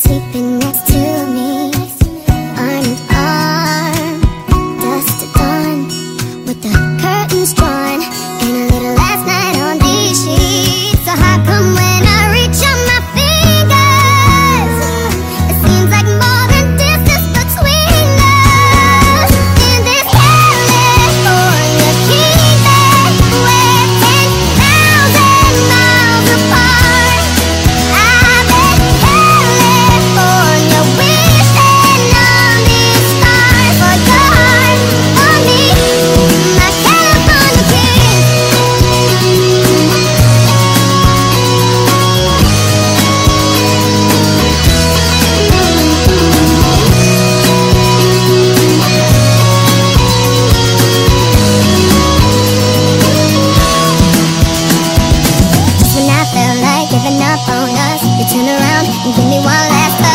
sleeping next giving up on us, you turn around and give me one last.